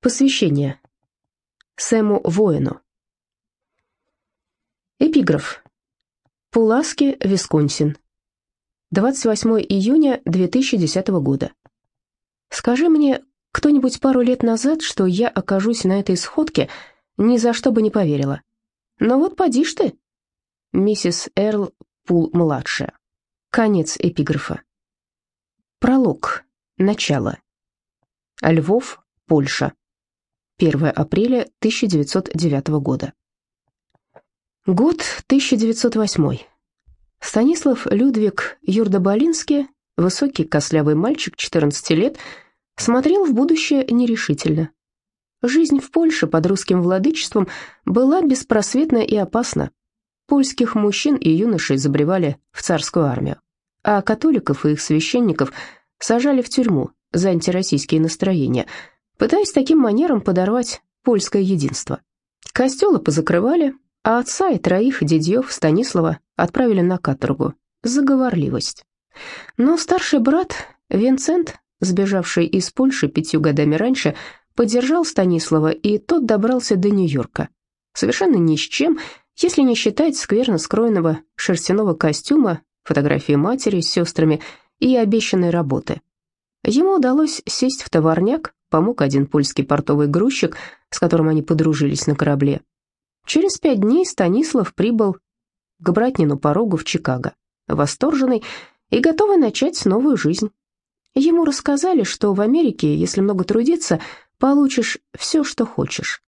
Посвящение. Сэму Воину. Эпиграф. Пуласки, Висконсин. 28 июня 2010 года. Скажи мне кто-нибудь пару лет назад, что я окажусь на этой сходке, ни за что бы не поверила. Но вот поди ж ты. Миссис Эрл Пул-младшая. Конец эпиграфа. Пролог. Начало. Львов, Польша. 1 апреля 1909 года. Год 1908. Станислав Людвиг Юрдобалинский, высокий кослявый мальчик, 14 лет, смотрел в будущее нерешительно. Жизнь в Польше под русским владычеством была беспросветна и опасна. Польских мужчин и юношей забревали в царскую армию, а католиков и их священников сажали в тюрьму за антироссийские настроения – пытаясь таким манером подорвать польское единство. Костелы позакрывали, а отца и троих дядьев Станислава отправили на каторгу за говорливость. Но старший брат Винцент, сбежавший из Польши пятью годами раньше, поддержал Станислава, и тот добрался до Нью-Йорка. Совершенно ни с чем, если не считать скверно скроенного шерстяного костюма, фотографии матери с сестрами и обещанной работы. Ему удалось сесть в товарняк, помог один польский портовый грузчик, с которым они подружились на корабле. Через пять дней Станислав прибыл к братнину порогу в Чикаго, восторженный и готовый начать новую жизнь. Ему рассказали, что в Америке, если много трудиться, получишь все, что хочешь.